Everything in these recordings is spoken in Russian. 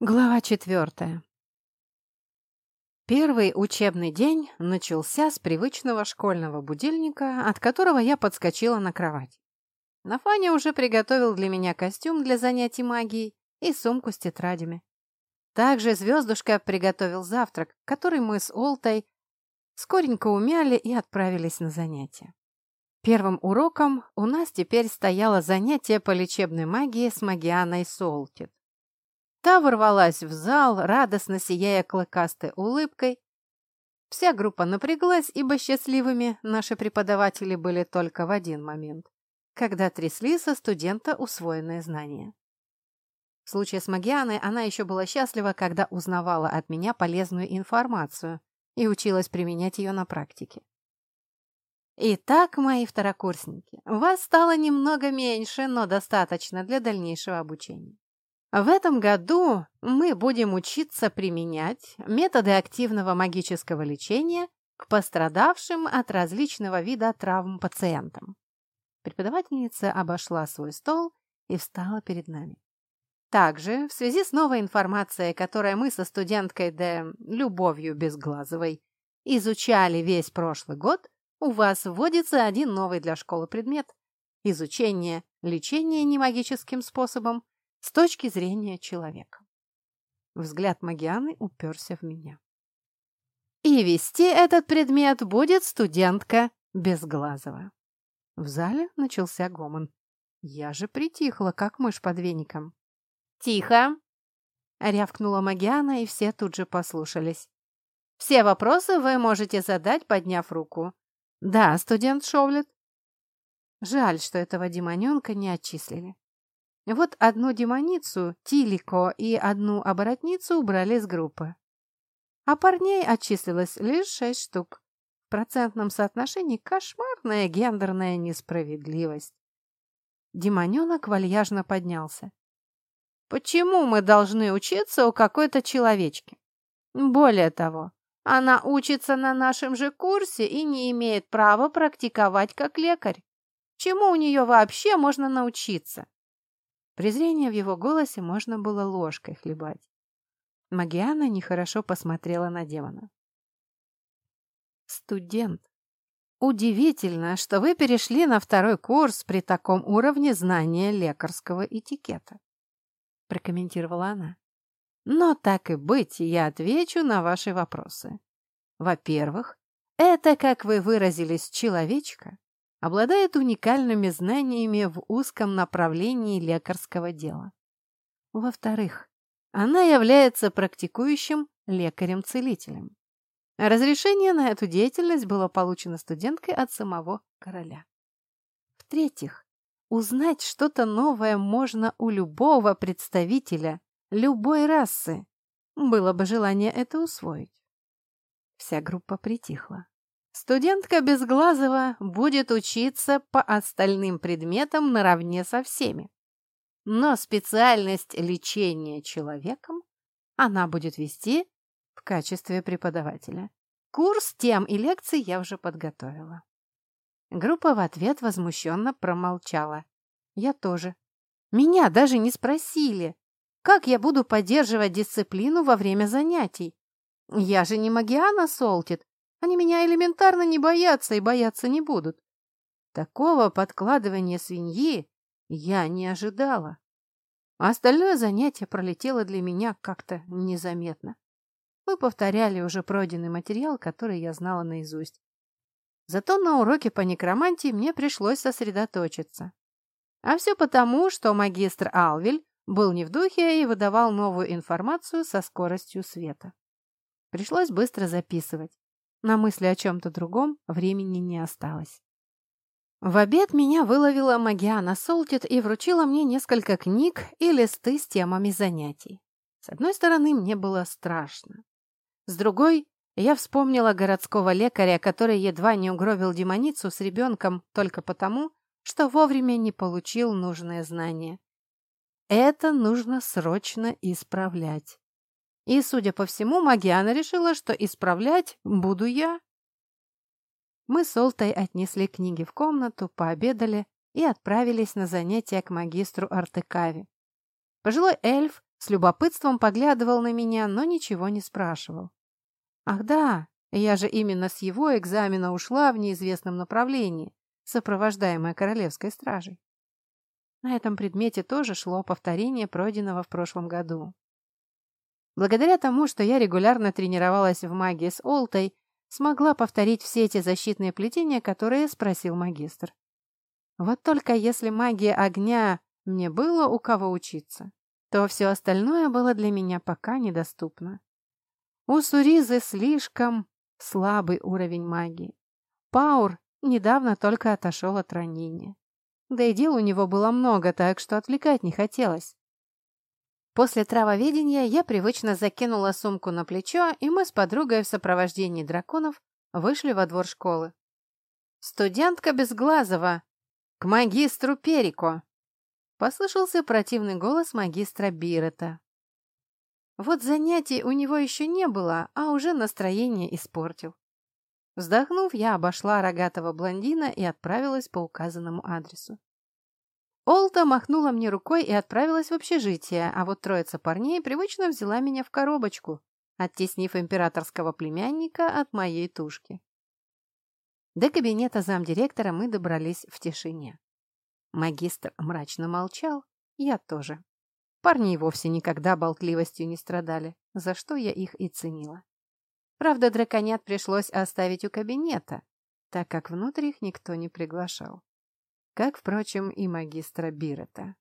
Глава четвертая. Первый учебный день начался с привычного школьного будильника, от которого я подскочила на кровать. Нафаня уже приготовил для меня костюм для занятий магией и сумку с тетрадями. Также Звездушка приготовил завтрак, который мы с Олтой скоренько умяли и отправились на занятия. Первым уроком у нас теперь стояло занятие по лечебной магии с Магианой Солтит. Та ворвалась в зал, радостно сияя клыкастой улыбкой. Вся группа напряглась, ибо счастливыми наши преподаватели были только в один момент, когда трясли со студента усвоенные знания. В случае с Магианой она еще была счастлива, когда узнавала от меня полезную информацию и училась применять ее на практике. Итак, мои второкурсники, вас стало немного меньше, но достаточно для дальнейшего обучения. В этом году мы будем учиться применять методы активного магического лечения к пострадавшим от различного вида травм пациентам. Преподавательница обошла свой стол и встала перед нами. Также, в связи с новой информацией, которую мы со студенткой Д. Любовью Безглазовой изучали весь прошлый год, у вас вводится один новый для школы предмет – изучение лечения немагическим способом с точки зрения человека. Взгляд Магианы уперся в меня. И вести этот предмет будет студентка Безглазова. В зале начался гомон. Я же притихла, как мышь под веником. «Тихо!» — рявкнула Магиана, и все тут же послушались. «Все вопросы вы можете задать, подняв руку. Да, студент Шовлет». Жаль, что этого демоненка не отчислили. Вот одну демоницу, Тилико, и одну оборотницу убрали с группы. А парней отчислилось лишь шесть штук. В процентном соотношении кошмарная гендерная несправедливость. Демоненок вальяжно поднялся. Почему мы должны учиться у какой-то человечки? Более того, она учится на нашем же курсе и не имеет права практиковать как лекарь. Чему у нее вообще можно научиться? Презрение в его голосе можно было ложкой хлебать. Магиана нехорошо посмотрела на демона. «Студент, удивительно, что вы перешли на второй курс при таком уровне знания лекарского этикета», прокомментировала она. «Но так и быть, я отвечу на ваши вопросы. Во-первых, это, как вы выразились, человечка, обладает уникальными знаниями в узком направлении лекарского дела. Во-вторых, она является практикующим лекарем-целителем. Разрешение на эту деятельность было получено студенткой от самого короля. В-третьих, узнать что-то новое можно у любого представителя любой расы. Было бы желание это усвоить. Вся группа притихла. Студентка Безглазова будет учиться по остальным предметам наравне со всеми. Но специальность лечения человеком она будет вести в качестве преподавателя. Курс тем и лекций я уже подготовила. Группа в ответ возмущенно промолчала. Я тоже. Меня даже не спросили, как я буду поддерживать дисциплину во время занятий. Я же не Магиана Солтит, они меня элементарно не боятся и бояться не будут. Такого подкладывания свиньи я не ожидала. А остальное занятие пролетело для меня как-то незаметно. Мы повторяли уже пройденный материал, который я знала наизусть. Зато на уроке по некромантии мне пришлось сосредоточиться. А все потому, что магистр Алвель был не в духе и выдавал новую информацию со скоростью света. Пришлось быстро записывать. На мысли о чем-то другом времени не осталось. В обед меня выловила Магиана Солтит и вручила мне несколько книг и листы с темами занятий. С одной стороны, мне было страшно. С другой, я вспомнила городского лекаря, который едва не угробил демоницу с ребенком только потому, что вовремя не получил нужное знание. Это нужно срочно исправлять. И, судя по всему, Магиана решила, что исправлять буду я. Мы с Олтой отнесли книги в комнату, пообедали и отправились на занятия к магистру Артекави. Пожилой эльф С любопытством поглядывал на меня, но ничего не спрашивал. Ах да, я же именно с его экзамена ушла в неизвестном направлении, сопровождаемая королевской стражей. На этом предмете тоже шло повторение пройденного в прошлом году. Благодаря тому, что я регулярно тренировалась в магии с Олтой, смогла повторить все эти защитные плетения, которые спросил магистр. Вот только если магия огня мне было у кого учиться, то все остальное было для меня пока недоступно. У Суризы слишком слабый уровень магии. Паур недавно только отошел от ранения. Да и дел у него было много, так что отвлекать не хотелось. После травоведения я привычно закинула сумку на плечо, и мы с подругой в сопровождении драконов вышли во двор школы. «Студентка Безглазова! К магистру Перико!» Послышался противный голос магистра Бирета. Вот занятий у него еще не было, а уже настроение испортил. Вздохнув, я обошла рогатого блондина и отправилась по указанному адресу. Олта махнула мне рукой и отправилась в общежитие, а вот троица парней привычно взяла меня в коробочку, оттеснив императорского племянника от моей тушки. До кабинета замдиректора мы добрались в тишине. Магистр мрачно молчал, я тоже. Парни вовсе никогда болтливостью не страдали, за что я их и ценила. Правда, драконят пришлось оставить у кабинета, так как внутрь их никто не приглашал. Как, впрочем, и магистра Бирета.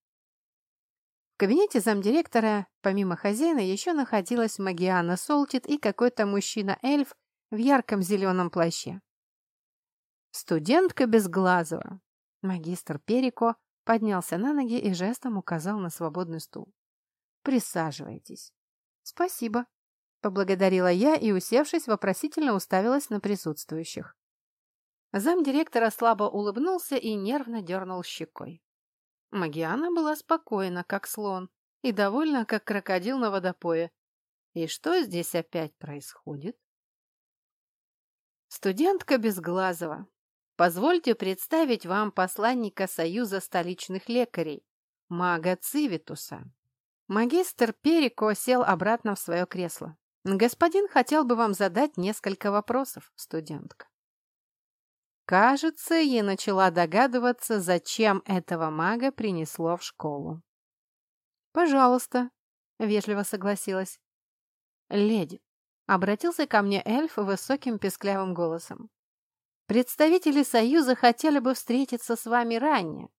В кабинете замдиректора, помимо хозяина, еще находилась Магиана Солтит и какой-то мужчина-эльф в ярком зеленом плаще. Студентка Безглазова. Магистр Перико поднялся на ноги и жестом указал на свободный стул. «Присаживайтесь». «Спасибо», Поблагодарила я и, усевшись, вопросительно уставилась на присутствующих. Замдиректора слабо улыбнулся и нервно дернул щекой. Магиана была спокойна, как слон, и довольна, как крокодил на водопое. И что здесь опять происходит? Студентка Безглазова, позвольте представить вам посланника Союза столичных лекарей, мага Цивитуса. Магистр Перико сел обратно в свое кресло. Господин хотел бы вам задать несколько вопросов, студентка. Кажется, я начала догадываться, зачем этого мага принесло в школу. «Пожалуйста», — вежливо согласилась. «Леди», — обратился ко мне эльф высоким песклявым голосом. «Представители Союза хотели бы встретиться с вами ранее,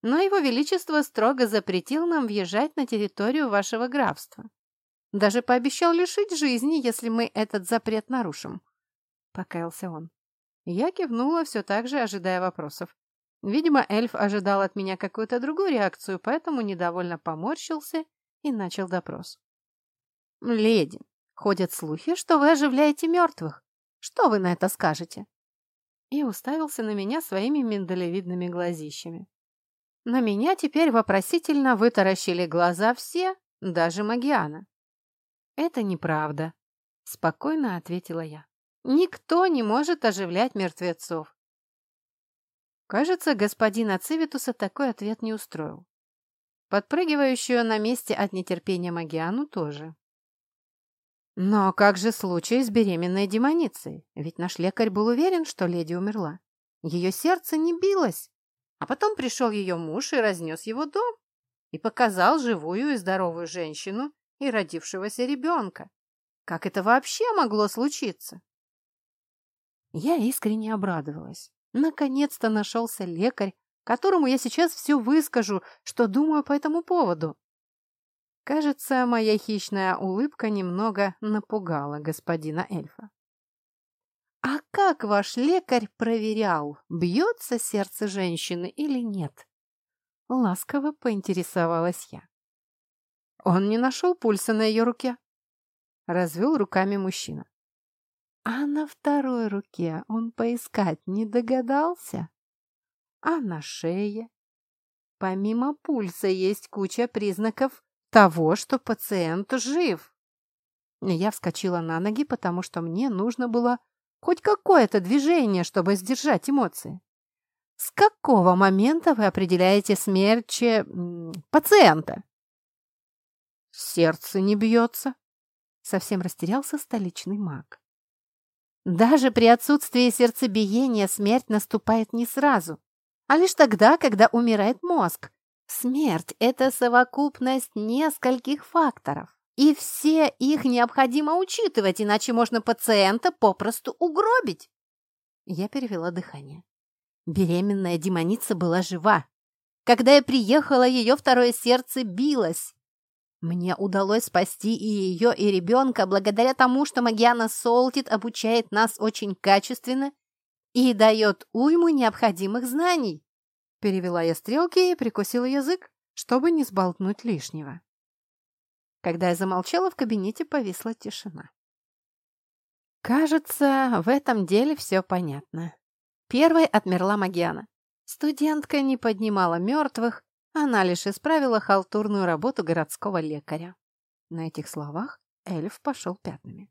но Его Величество строго запретил нам въезжать на территорию вашего графства. Даже пообещал лишить жизни, если мы этот запрет нарушим. Покаялся он. Я кивнула, все так же ожидая вопросов. Видимо, эльф ожидал от меня какую-то другую реакцию, поэтому недовольно поморщился и начал допрос. «Леди, ходят слухи, что вы оживляете мертвых. Что вы на это скажете?» И уставился на меня своими миндалевидными глазищами. На меня теперь вопросительно вытаращили глаза все, даже Магиана. «Это неправда», — спокойно ответила я. «Никто не может оживлять мертвецов». Кажется, господина Цивитуса такой ответ не устроил. Подпрыгивающую на месте от нетерпения Магиану тоже. Но как же случай с беременной демоницей? Ведь наш лекарь был уверен, что леди умерла. Ее сердце не билось. А потом пришел ее муж и разнес его дом. И показал живую и здоровую женщину, и родившегося ребенка. Как это вообще могло случиться? Я искренне обрадовалась. Наконец-то нашелся лекарь, которому я сейчас все выскажу, что думаю по этому поводу. Кажется, моя хищная улыбка немного напугала господина эльфа. «А как ваш лекарь проверял, бьется сердце женщины или нет?» Ласково поинтересовалась я. Он не нашел пульса на ее руке. Развел руками мужчина. А на второй руке он поискать не догадался? А на шее? Помимо пульса есть куча признаков того, что пациент жив. Я вскочила на ноги, потому что мне нужно было хоть какое-то движение, чтобы сдержать эмоции. С какого момента вы определяете смерть пациента? Сердце не бьется. Совсем растерялся столичный маг. Даже при отсутствии сердцебиения смерть наступает не сразу, а лишь тогда, когда умирает мозг. Смерть – это совокупность нескольких факторов, и все их необходимо учитывать, иначе можно пациента попросту угробить. Я перевела дыхание. Беременная демоница была жива. Когда я приехала, ее второе сердце билось. Мне удалось спасти и ее, и ребенка благодаря тому, что Магиана Солтит обучает нас очень качественно и дает уйму необходимых знаний. Перевела я стрелки и прикусила язык, чтобы не сболтнуть лишнего. Когда я замолчала, в кабинете повисла тишина. Кажется, в этом деле все понятно. Первой отмерла Магиана. Студентка не поднимала мертвых, она лишь исправила халтурную работу городского лекаря. На этих словах эльф пошел пятнами.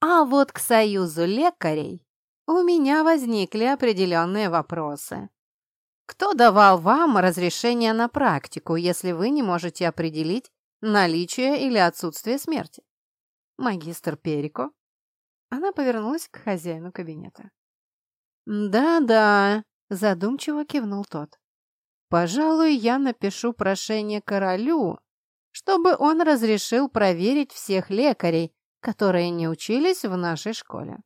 А вот к союзу лекарей у меня возникли определенные вопросы. Кто давал вам разрешение на практику, если вы не можете определить наличие или отсутствие смерти? Магистр Перико. Она повернулась к хозяину кабинета. «Да-да», — задумчиво кивнул тот. Пожалуй, я напишу прошение королю, чтобы он разрешил проверить всех лекарей, которые не учились в нашей школе.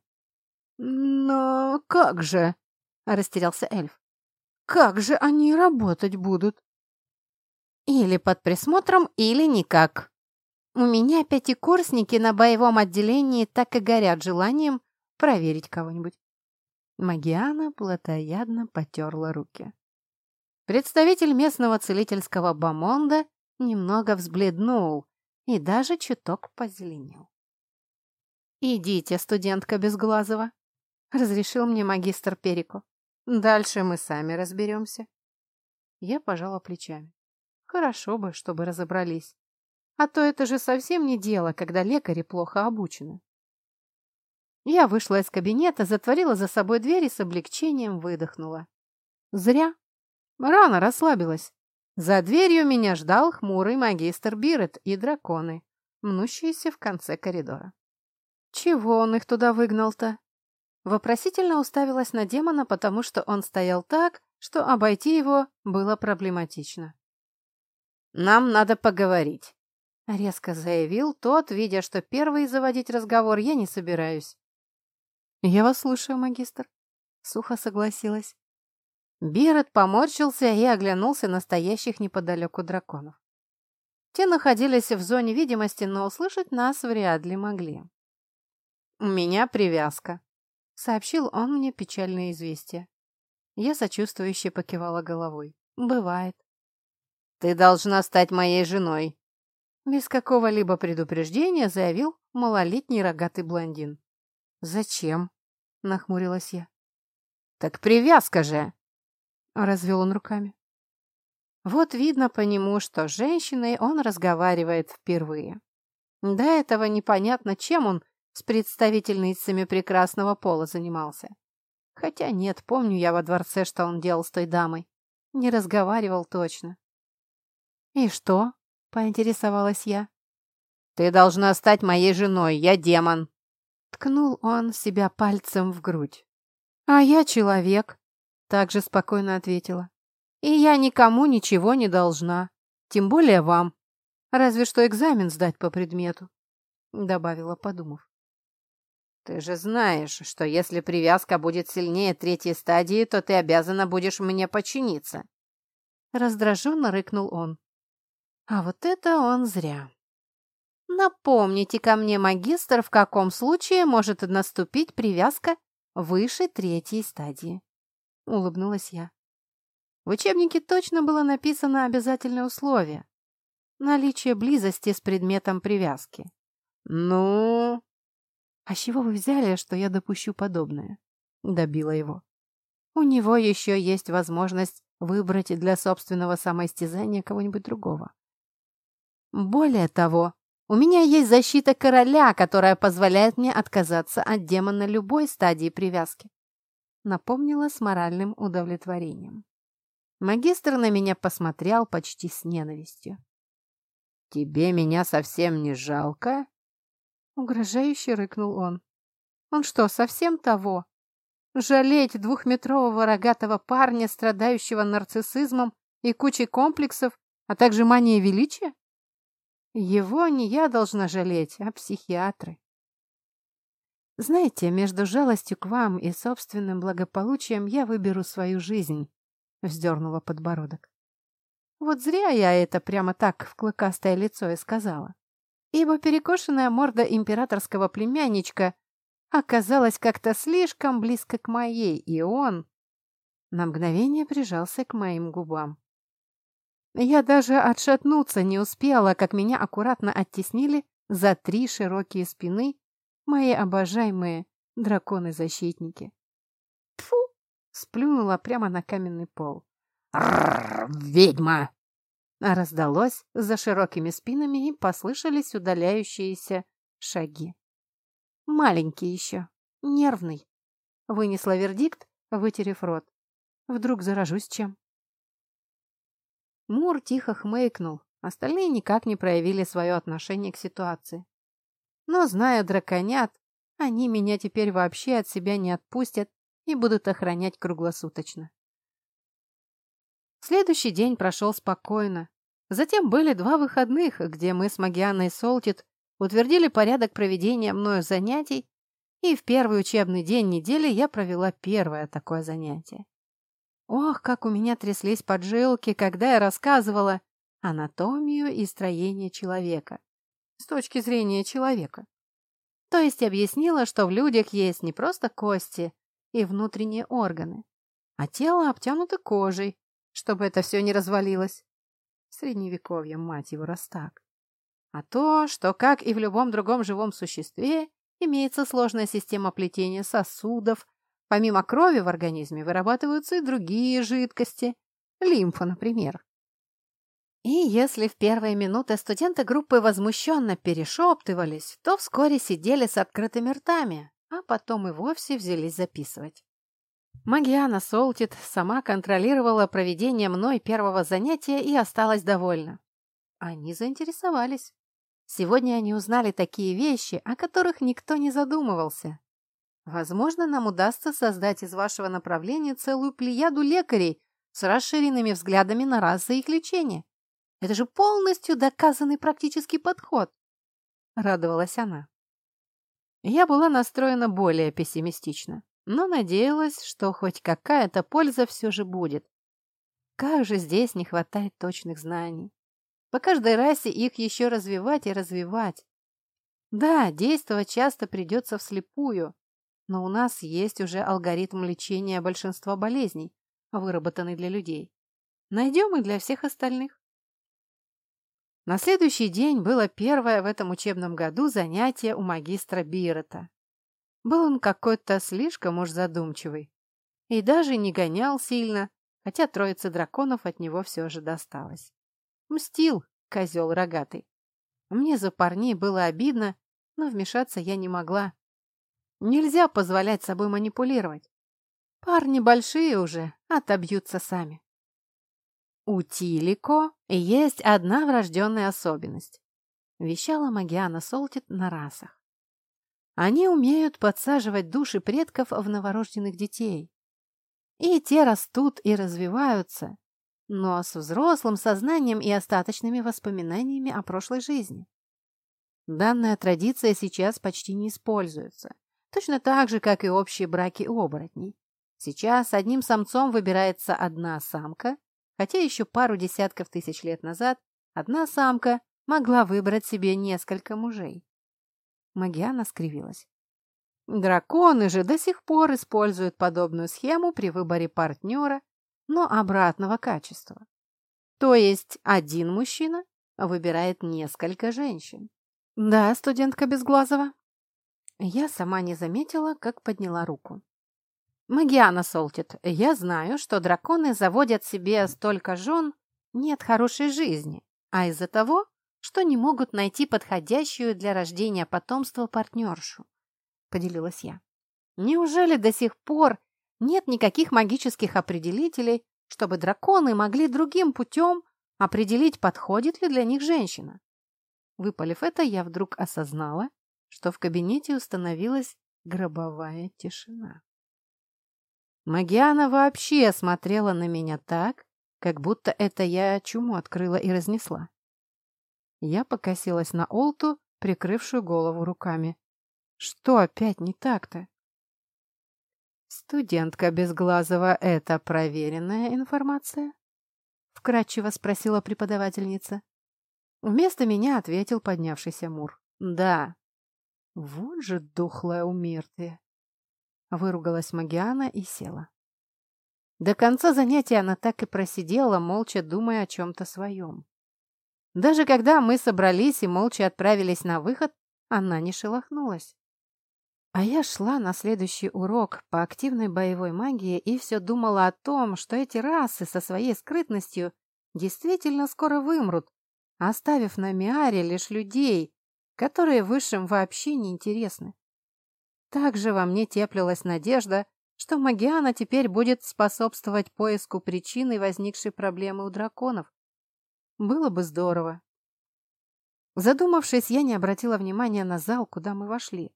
«Но как же?» – растерялся эльф. «Как же они работать будут?» «Или под присмотром, или никак. У меня пятикурсники на боевом отделении так и горят желанием проверить кого-нибудь». Магиана плотоядно потерла руки. Представитель местного целительского бомонда немного взбледнул и даже чуток позеленел. «Идите, студентка Безглазова», — разрешил мне магистр Перико. «Дальше мы сами разберемся». Я пожала плечами. Хорошо бы, чтобы разобрались. А то это же совсем не дело, когда лекари плохо обучены. Я вышла из кабинета, затворила за собой дверь и с облегчением выдохнула. Зря. Рано расслабилась. За дверью меня ждал хмурый магистр Бирет и драконы, мнущиеся в конце коридора. Чего он их туда выгнал-то? Вопросительно уставилась на демона, потому что он стоял так, что обойти его было проблематично. «Нам надо поговорить», — резко заявил тот, видя, что первый заводить разговор я не собираюсь. «Я вас слушаю, магистр», — сухо согласилась. Бирет поморщился и оглянулся на стоящих неподалеку драконов. Те находились в зоне видимости, но услышать нас вряд ли могли. «У меня привязка», — сообщил он мне печальное известие. Я сочувствующе покивала головой. «Бывает». «Ты должна стать моей женой», — без какого-либо предупреждения заявил малолетний рогатый блондин. «Зачем?» — нахмурилась я. «Так привязка же!» Развел он руками. Вот видно по нему, что с женщиной он разговаривает впервые. До этого непонятно, чем он с представительницами прекрасного пола занимался. Хотя нет, помню я во дворце, что он делал с той дамой. Не разговаривал точно. «И что?» — поинтересовалась я. «Ты должна стать моей женой, я демон!» Ткнул он себя пальцем в грудь. «А я человек», также спокойно ответила. И я никому ничего не должна, тем более вам. Разве что экзамен сдать по предмету, добавила, подумав. Ты же знаешь, что если привязка будет сильнее третьей стадии, то ты обязана будешь мне подчиниться. Раздраженно рыкнул он. А вот это он зря. Напомните ко мне, магистр, в каком случае может наступить привязка выше третьей стадии улыбнулась я. В учебнике точно было написано обязательное условие – наличие близости с предметом привязки. «Ну...» «А с чего вы взяли, что я допущу подобное?» – добила его. «У него еще есть возможность выбрать для собственного самоистязания кого-нибудь другого. Более того, у меня есть защита короля, которая позволяет мне отказаться от демона любой стадии привязки напомнила с моральным удовлетворением. Магистр на меня посмотрел почти с ненавистью. «Тебе меня совсем не жалко?» Угрожающе рыкнул он. «Он что, совсем того? Жалеть двухметрового рогатого парня, страдающего нарциссизмом и кучей комплексов, а также манией величия? Его не я должна жалеть, а психиатры. Знаете, между жалостью к вам и собственным благополучием я выберу свою жизнь, вздернула подбородок. Вот зря я это прямо так в клыкастое лицо и сказала. Ибо перекошенная морда императорского племянничка оказалась как-то слишком близко к моей, и он на мгновение прижался к моим губам. Я даже отшатнуться не успела, как меня аккуратно оттеснили за три широкие спины мои обожаемые драконы-защитники. Фу! сплюнула прямо на каменный пол. «Ведьма!» Раздалось за широкими спинами и послышались удаляющиеся шаги. «Маленький еще, нервный», — вынесла вердикт, вытерев рот. «Вдруг заражусь чем?» Мур тихо хмыкнул, остальные никак не проявили свое отношение к ситуации. Но, зная драконят, они меня теперь вообще от себя не отпустят и будут охранять круглосуточно. Следующий день прошел спокойно. Затем были два выходных, где мы с Магианой Солтит утвердили порядок проведения мною занятий, и в первый учебный день недели я провела первое такое занятие. Ох, как у меня тряслись поджилки, когда я рассказывала анатомию и строение человека с точки зрения человека. То есть объяснила, что в людях есть не просто кости и внутренние органы, а тело обтянуто кожей, чтобы это все не развалилось. Средневековье, мать его, раз так. А то, что, как и в любом другом живом существе, имеется сложная система плетения сосудов, помимо крови в организме вырабатываются и другие жидкости, лимфа, например. И если в первые минуты студенты группы возмущенно перешептывались, то вскоре сидели с открытыми ртами, а потом и вовсе взялись записывать. Магиана Солтит сама контролировала проведение мной первого занятия и осталась довольна. Они заинтересовались. Сегодня они узнали такие вещи, о которых никто не задумывался. Возможно, нам удастся создать из вашего направления целую плеяду лекарей с расширенными взглядами на расы их лечение. Это же полностью доказанный практический подход. Радовалась она. Я была настроена более пессимистично, но надеялась, что хоть какая-то польза все же будет. Как же здесь не хватает точных знаний. По каждой расе их еще развивать и развивать. Да, действовать часто придется вслепую, но у нас есть уже алгоритм лечения большинства болезней, выработанный для людей. Найдем и для всех остальных. На следующий день было первое в этом учебном году занятие у магистра Бирета. Был он какой-то слишком уж задумчивый и даже не гонял сильно, хотя троица драконов от него все же досталось. Мстил, козел рогатый. Мне за парней было обидно, но вмешаться я не могла. Нельзя позволять собой манипулировать. Парни большие уже, отобьются сами. У Тилико есть одна врожденная особенность. Вещала Магиана Солтит на расах. Они умеют подсаживать души предков в новорожденных детей. И те растут и развиваются, но с взрослым сознанием и остаточными воспоминаниями о прошлой жизни. Данная традиция сейчас почти не используется, точно так же, как и общие браки оборотней. Сейчас одним самцом выбирается одна самка, хотя еще пару десятков тысяч лет назад одна самка могла выбрать себе несколько мужей. Магиана скривилась. Драконы же до сих пор используют подобную схему при выборе партнера но обратного качества. То есть один мужчина выбирает несколько женщин. Да, студентка Безглазова. Я сама не заметила, как подняла руку. Магиана Солтит, я знаю, что драконы заводят себе столько жен не от хорошей жизни, а из-за того, что не могут найти подходящую для рождения потомства партнершу, поделилась я. Неужели до сих пор нет никаких магических определителей, чтобы драконы могли другим путем определить, подходит ли для них женщина. Выпалив это, я вдруг осознала, что в кабинете установилась гробовая тишина. Магиана вообще смотрела на меня так, как будто это я чуму открыла и разнесла. Я покосилась на Олту, прикрывшую голову руками. Что опять не так-то? «Студентка Безглазова — это проверенная информация?» — вкратчиво спросила преподавательница. Вместо меня ответил поднявшийся Мур. «Да». «Вот же дохлое умертвие!» Выругалась Магиана и села. До конца занятия она так и просидела, молча думая о чем-то своем. Даже когда мы собрались и молча отправились на выход, она не шелохнулась. А я шла на следующий урок по активной боевой магии и все думала о том, что эти расы со своей скрытностью действительно скоро вымрут, оставив на Миаре лишь людей, которые высшим вообще не интересны. Также во мне теплилась надежда, что Магиана теперь будет способствовать поиску причины возникшей проблемы у драконов. Было бы здорово. Задумавшись, я не обратила внимания на зал, куда мы вошли.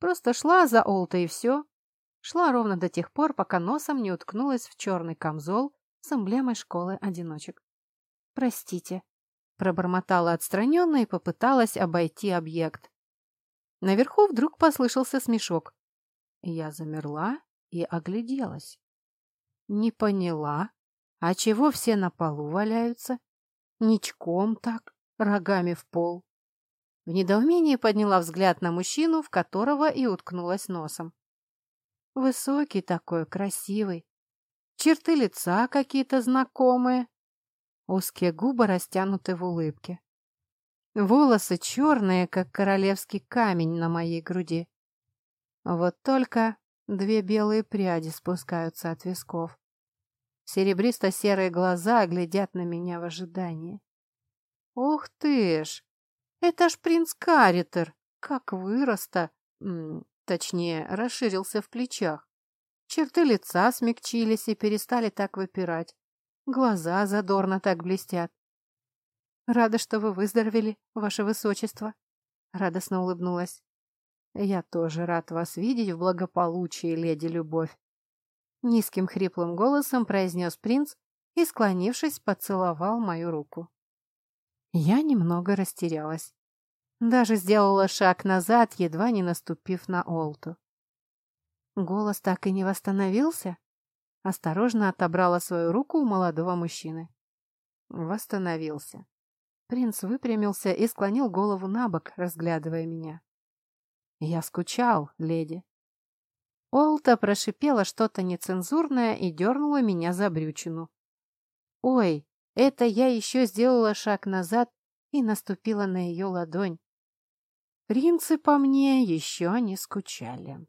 Просто шла за Олта и все. Шла ровно до тех пор, пока носом не уткнулась в черный камзол с эмблемой школы-одиночек. «Простите», — пробормотала отстраненно и попыталась обойти объект. Наверху вдруг послышался смешок. Я замерла и огляделась. Не поняла, а чего все на полу валяются? Ничком так, рогами в пол. В недоумении подняла взгляд на мужчину, в которого и уткнулась носом. Высокий такой, красивый. Черты лица какие-то знакомые. Узкие губы растянуты в улыбке. Волосы черные, как королевский камень на моей груди. Вот только две белые пряди спускаются от висков. Серебристо-серые глаза глядят на меня в ожидании. Ух ты ж! Это ж принц Каритер, как вырос-то, точнее, расширился в плечах. Черты лица смягчились и перестали так выпирать. Глаза задорно так блестят. «Рада, что вы выздоровели, ваше высочество», — радостно улыбнулась. «Я тоже рад вас видеть в благополучии, леди Любовь», — низким хриплым голосом произнес принц и, склонившись, поцеловал мою руку. Я немного растерялась. Даже сделала шаг назад, едва не наступив на Олту. Голос так и не восстановился? Осторожно отобрала свою руку у молодого мужчины. Восстановился. Принц выпрямился и склонил голову на бок, разглядывая меня. «Я скучал, леди». Олта прошипела что-то нецензурное и дернула меня за брючину. «Ой, это я еще сделала шаг назад и наступила на ее ладонь. Принцы по мне еще не скучали.